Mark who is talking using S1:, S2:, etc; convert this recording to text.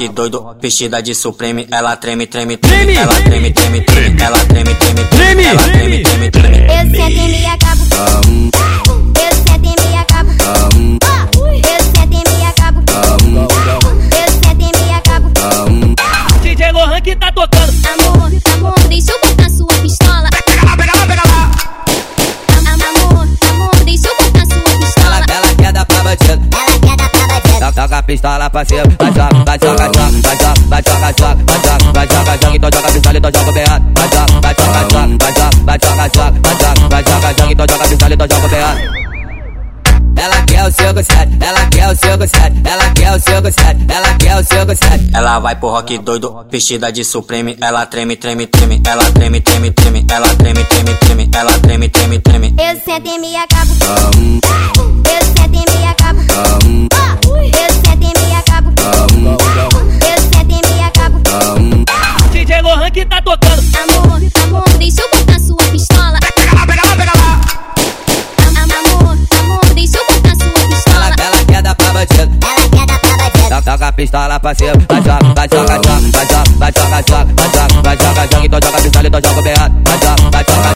S1: rock doido, vestida de supreme, ela treme, treme, treme, ela treme, treme, treme, ela treme,
S2: pistola
S3: pra cima, vai joga, vai joga, joga, vai joga, vai joga, joga, vai joga, vai joga, joga, então joga a pistola, então joga o vai joga, vai joga, joga, vai joga, vai joga, joga, vai joga, vai joga, joga, então joga pistola, então joga o berrado. Ela quer o seu gostado, ela quer o seu gostado, ela quer o seu gostado, ela quer o seu gostado.
S1: Ela vai pro rock doido, vestida de supreme, ela treme, treme, treme, ela treme, treme, treme, ela treme, treme, treme, ela treme, treme, treme.
S2: Eu sento e me acabo. Eu sento e me acabo.
S4: Que tá tocando.
S2: Amor, amor, deixa eu botar sua pistola. Am- Amor, amor, deixa eu botar sua pistola.
S3: Ela, ela quer dar pra bandido.
S2: Ela quer dar pra bandido.
S3: Toca, toca a pistola pra cima, vai joga, vai joga, joga, vai joga, vai joga, joga, vai joga, vai joga, joga, então joga a pistola, então joga o berrado,